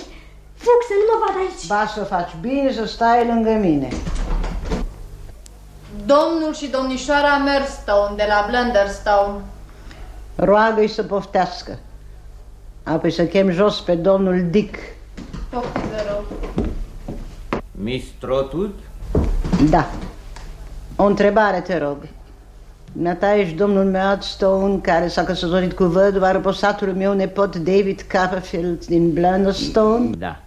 Fug să nu mă vad aici. Ba să faci bine să stai lângă mine. Domnul și domnișoara Merstone de la Blunderstone. Roagă-i să poftească. Apoi să chem jos pe domnul Dick. Poftim, vă rog. Miss Trotwood? Da. O întrebare, te rog. Dumneata ești domnul Murdstone care s-a căsătorit cu văduva răposatului meu nepot David Copperfield din Blunderstone? Da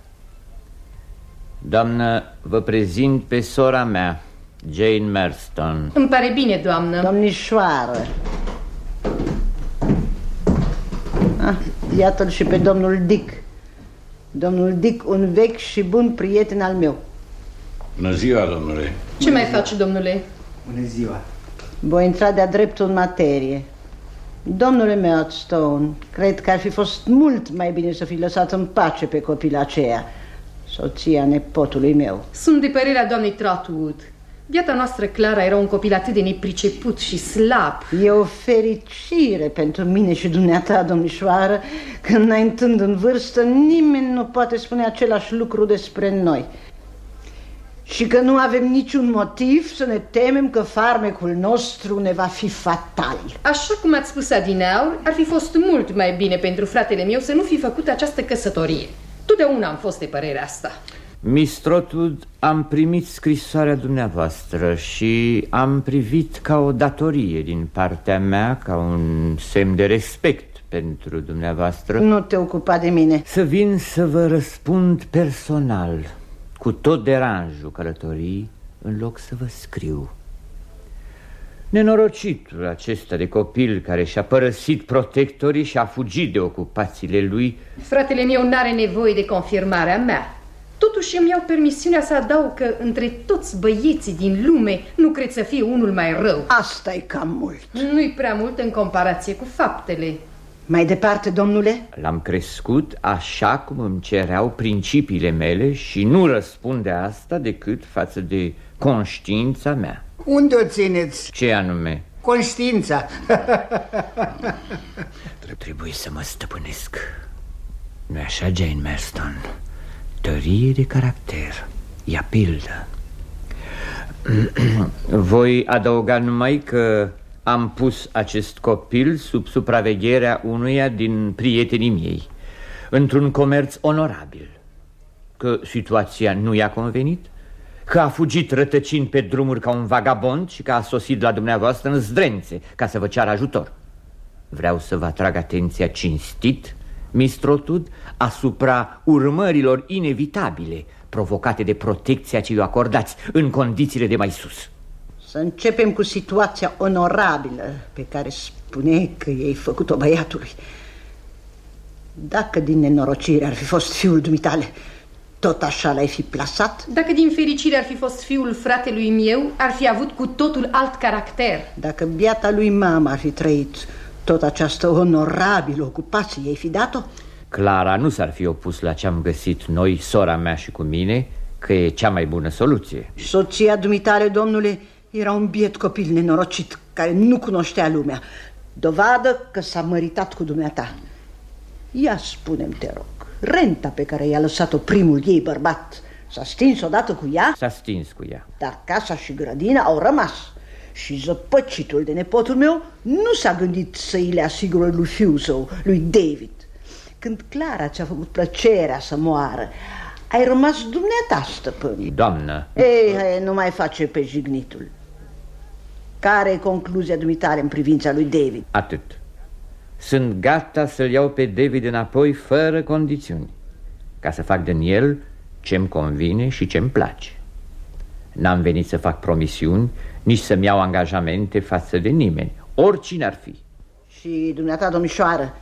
Doamnă, vă prezint pe sora mea, Jane Merston Îmi pare bine, doamnă. Domnișoară. Ah, Iată-l și pe domnul Dick. Domnul Dick, un vechi și bun prieten al meu. Bună ziua, domnule. Ce mai faci, domnule? Bună ziua. Voi intra de-a dreptul în materie. Domnule Murdstone, cred că ar fi fost mult mai bine să fi lăsat în pace pe copila aceea Soția nepotului meu. Sunt de părerea doamnei Trotwood. Viața noastră, Clara, era un copil atât de nepriceput și slab. E o fericire pentru mine și dumneata, domnișoară Că înaintând în vârstă nimeni nu poate spune același lucru despre noi. Și că nu avem niciun motiv să ne temem că farmecul nostru ne va fi fatal. Așa cum ați spus adineauri, ar fi fost mult mai bine pentru fratele meu să nu fi făcut această căsătorie Totdeauna am fost de părerea asta. Miss Trotwood, am primit scrisoarea dumneavoastră și am privit ca o datorie din partea mea, ca un semn de respect pentru dumneavoastră. Nu te ocupa de mine. Să vin să vă răspund personal, cu tot deranjul călătorii, în loc să vă scriu Nenorocitul acesta de copil care și-a părăsit protectorii și a fugit de ocupațiile lui. Fratele meu n-are nevoie de confirmarea mea. Totuși îmi iau permisiunea să adaug că între toți băieții din lume nu cred să fie unul mai rău. Asta e cam mult. Nu-i prea mult în comparație cu faptele. Mai departe, domnule? L-am crescut așa cum îmi cereau principiile mele și nu răspunde asta decât față de Conștiința mea. Unde o țineți? Ce anume? Conștiința. Trebuie să mă stăpânesc. nu așa, Jane Merston? Tărie de caracter. Ia pildă. Voi adăuga numai că am pus acest copil sub supravegherea unuia din prietenii miei Într-un comerț onorabil Că situația nu i-a convenit Că a fugit rătăcind pe drumuri ca un vagabond Și că a sosit la dumneavoastră în zdrențe Ca să vă ceară ajutor Vreau să vă atrag atenția cinstit Mistrotud asupra urmărilor inevitabile provocate de protecția ce i acordați în condițiile de mai sus. Să începem cu situația onorabilă pe care spune că ei făcut-o băiatului. Dacă din nenorocire ar fi fost fiul dumitale, tot așa l-ai fi plasat? Dacă din fericire ar fi fost fiul fratelui meu, ar fi avut cu totul alt caracter. Dacă biata lui mama ar fi trăit tot această onorabilă ocupație, ei fi dat-o? Clara nu s-ar fi opus la ce am găsit noi, sora mea și cu mine, că e cea mai bună soluție. Soția dumitale, domnule, era un biet copil nenorocit care nu cunoștea lumea. Dovadă că s-a măritat cu dumneata. Ia spune te rog, renta pe care i-a lăsat-o primul ei bărbat s-a stins odată cu ea? S-a stins cu ea. Dar casa și grădina au rămas. Și zăpăcitul de nepotul meu nu s-a gândit să îi le asigure lui fiul său, lui David. Când Clara ți-a făcut plăcerea să moară, ai rămas dumneata, stăpân. Doamnă. Ei, hai, nu mai face pe jignitul. Care e concluzia dumitare în privința lui David? Atât. Sunt gata să-l iau pe David înapoi fără condițiuni, ca să fac din el ce-mi convine și ce-mi place. N-am venit să fac promisiuni, nici să-mi iau angajamente față de nimeni, oricine ar fi. Și dumneata, domnișoară,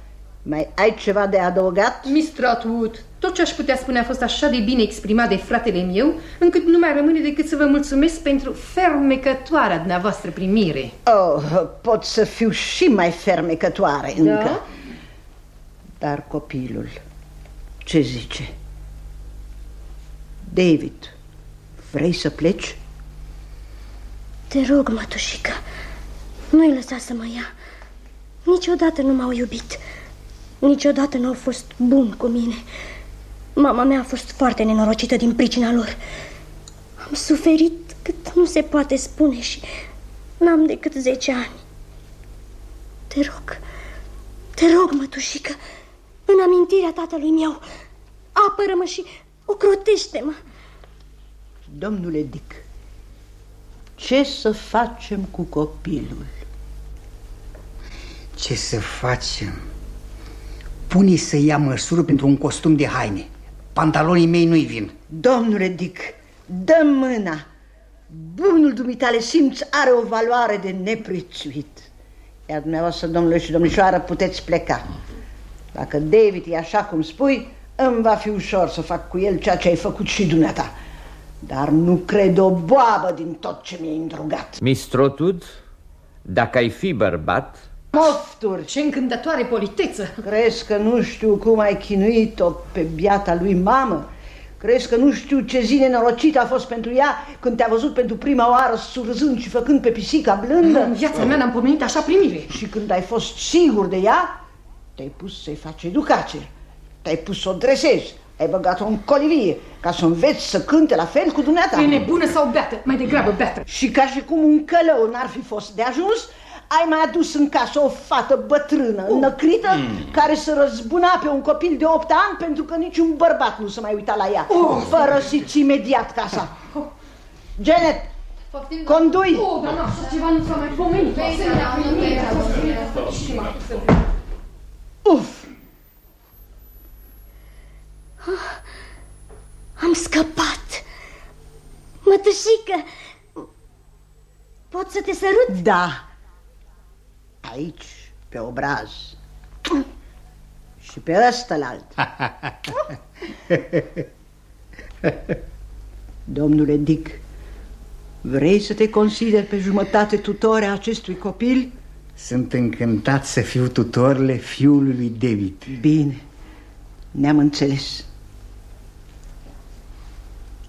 mai ai ceva de adăugat? Miss Trotwood, tot ce aș putea spune a fost așa de bine exprimat de fratele meu, încât nu mai rămâne decât să vă mulțumesc pentru fermecătoarea dumneavoastră primire. Oh, pot să fiu și mai fermecătoare da? încă. Dar copilul, ce zice? David, vrei să pleci? Te rog, mătușică, nu-i lăsa să mă ia. Niciodată nu m-au iubit. Niciodată nu au fost bun cu mine. Mama mea a fost foarte nenorocită din pricina lor. Am suferit cât nu se poate spune și n-am decât zece ani. Te rog, te rog, mătușică, în amintirea tatălui meu, apără-mă și ocrotește-mă. Domnule Dick, ce să facem cu copilul? Ce să facem? Pune să ia măsură pentru un costum de haine. Pantalonii mei nu-i vin. Domnule Dick, dă mâna. Bunul dumitale simț are o valoare de neprețuit. Iar dumneavoastră, domnule și domnișoară, puteți pleca. Dacă David e așa cum spui, îmi va fi ușor să fac cu el ceea ce ai făcut și dumneata. Dar nu cred o boabă din tot ce mi-ai îndrugat. Miss Trotud, dacă ai fi bărbat, Mofturi! Ce încântătoare politeță! Crezi că nu știu cum ai chinuit-o pe biata lui mamă? Crezi că nu știu ce zi nenorocită a fost pentru ea când te-a văzut pentru prima oară surzând și făcând pe pisica blândă? În viața mea n-am pomenit așa primire. Și când ai fost sigur de ea, te-ai pus să-i faci educație. Te-ai pus să o dresezi. Ai băgat-o în colivie ca să înveți să cânte la fel cu dumneata. E nebună sau beată? Mai degrabă beată. Și ca și cum un călău n-ar fi fost de ajuns, ai mai adus în casă o fată bătrână, uh. înăcrită, mm. care să răzbuna pe un copil de 8 ani pentru că niciun bărbat nu se mai uita la ea. Uh. Părăsiți imediat casa. Uh. Janet, Poftim, condui! Oh, dar nu, așa ceva nu s-a mai pomenit. Uf! Am scăpat! Mătășică! Pot să te sărut? Da! Aici, pe obraz. Și pe ăsta Domnule Dick, vrei să te consideri pe jumătate tutore a acestui copil? Sunt încântat să fiu tutorle fiului lui David. Bine, ne-am înțeles.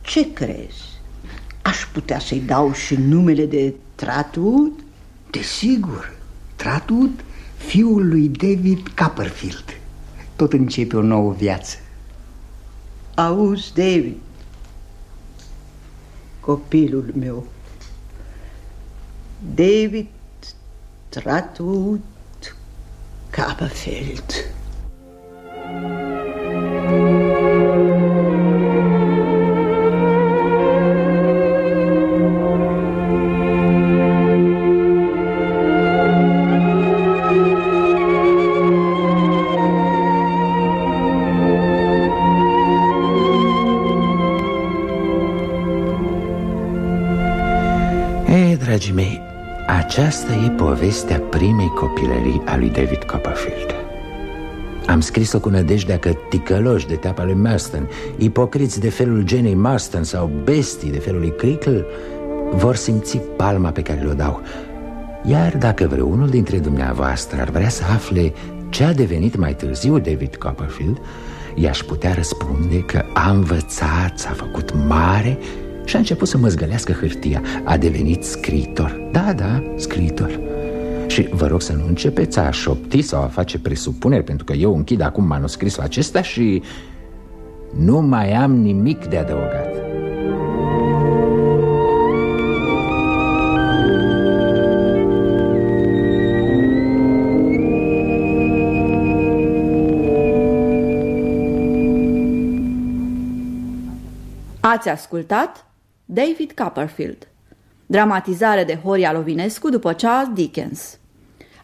Ce crezi? Aș putea să-i dau și numele de Tratwood? Desigur, Tratwood, fiul lui David Copperfield. Tot începe o nouă viață. Auzi, David, copilul meu, David Tratwood Copperfield. Dragii povestea primei copilării a lui David Copperfield. Am scris-o cu nădejdea că ticăloși de teapa lui Marston Ipocriți de felul genei Marston sau bestii de felul lui Crickle Vor simți palma pe care le-o dau. Iar dacă vreunul dintre dumneavoastră ar vrea să afle ce a devenit mai târziu David Copperfield I-aș putea răspunde că a învățat, s-a făcut mare și a început să măzgălească hârtia. A devenit scriitor. Da, da, scriitor Și vă rog să nu începeți a șopti sau a face presupuneri Pentru că eu închid acum manuscrisul acesta și nu mai am nimic de adăugat. Ați ascultat David Copperfield Dramatizare de Horia Lovinescu după Charles Dickens.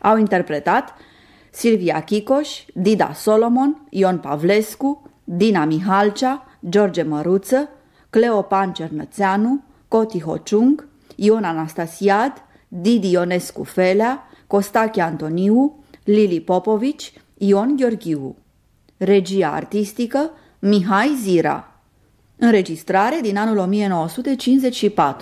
Au interpretat Silvia Chicoș, Dida Solomon, Ion Pavlescu, Dina Mihalcea, George Măruță, Cleopan Cernățeanu, Coti Hociung, Ion Anastasiad, Didi Ionescu Felea, Costache Antoniu, Lili Popovici, Ion Gheorghiu. Regia artistică Mihai Zira. Înregistrare din anul 1954